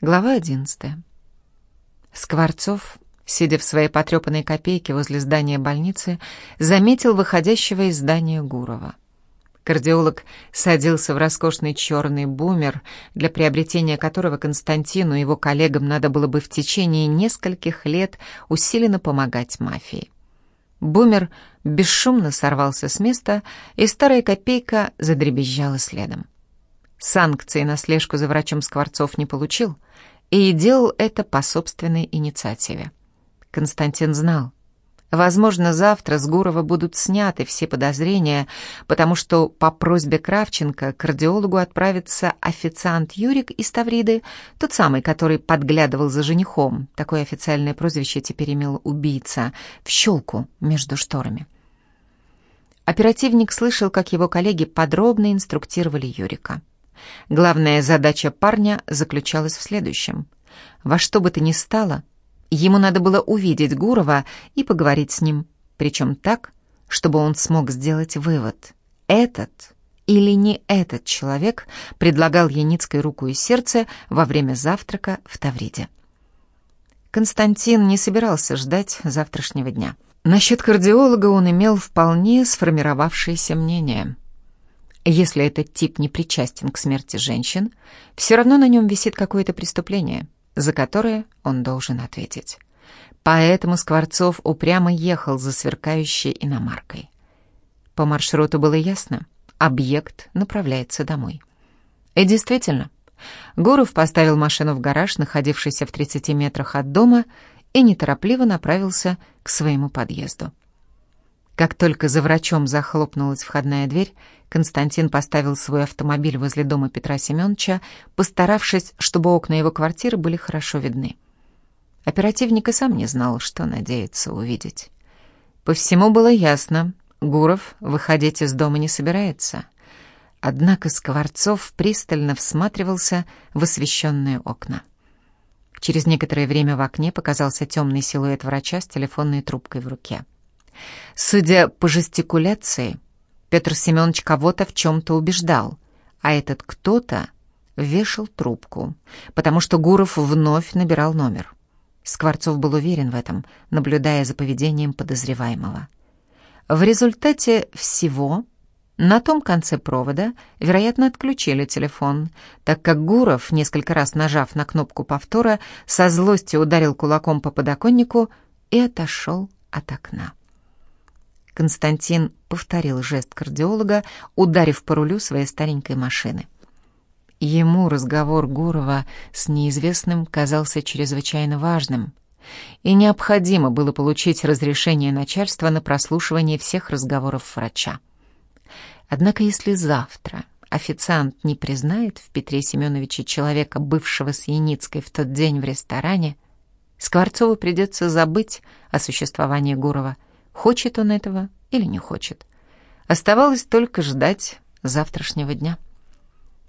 Глава одиннадцатая. Скворцов, сидя в своей потрепанной копейке возле здания больницы, заметил выходящего из здания Гурова. Кардиолог садился в роскошный черный бумер, для приобретения которого Константину и его коллегам надо было бы в течение нескольких лет усиленно помогать мафии. Бумер бесшумно сорвался с места, и старая копейка задребезжала следом. Санкции на слежку за врачом Скворцов не получил и делал это по собственной инициативе. Константин знал, Возможно, завтра с Гурова будут сняты все подозрения, потому что по просьбе Кравченко к кардиологу отправится официант Юрик из Тавриды, тот самый, который подглядывал за женихом. Такое официальное прозвище теперь имел убийца, в щелку между шторами. Оперативник слышал, как его коллеги подробно инструктировали Юрика. Главная задача парня заключалась в следующем. Во что бы то ни стало — Ему надо было увидеть Гурова и поговорить с ним, причем так, чтобы он смог сделать вывод. Этот или не этот человек предлагал Яницкой руку и сердце во время завтрака в Тавриде. Константин не собирался ждать завтрашнего дня. Насчет кардиолога он имел вполне сформировавшееся мнение. Если этот тип не причастен к смерти женщин, все равно на нем висит какое-то преступление — за которое он должен ответить. Поэтому Скворцов упрямо ехал за сверкающей иномаркой. По маршруту было ясно, объект направляется домой. И действительно, Гуров поставил машину в гараж, находившийся в 30 метрах от дома, и неторопливо направился к своему подъезду. Как только за врачом захлопнулась входная дверь, Константин поставил свой автомобиль возле дома Петра Семеновича, постаравшись, чтобы окна его квартиры были хорошо видны. Оперативник и сам не знал, что надеется увидеть. По всему было ясно, Гуров выходить из дома не собирается. Однако Скворцов пристально всматривался в освещенные окна. Через некоторое время в окне показался темный силуэт врача с телефонной трубкой в руке. Судя по жестикуляции, Петр Семенович кого-то в чем-то убеждал, а этот кто-то вешал трубку, потому что Гуров вновь набирал номер. Скворцов был уверен в этом, наблюдая за поведением подозреваемого. В результате всего на том конце провода, вероятно, отключили телефон, так как Гуров, несколько раз нажав на кнопку повтора, со злостью ударил кулаком по подоконнику и отошел от окна. Константин повторил жест кардиолога, ударив по рулю своей старенькой машины. Ему разговор Гурова с неизвестным казался чрезвычайно важным, и необходимо было получить разрешение начальства на прослушивание всех разговоров врача. Однако если завтра официант не признает в Петре Семеновиче человека, бывшего с Яницкой в тот день в ресторане, Скворцову придется забыть о существовании Гурова — Хочет он этого или не хочет. Оставалось только ждать завтрашнего дня.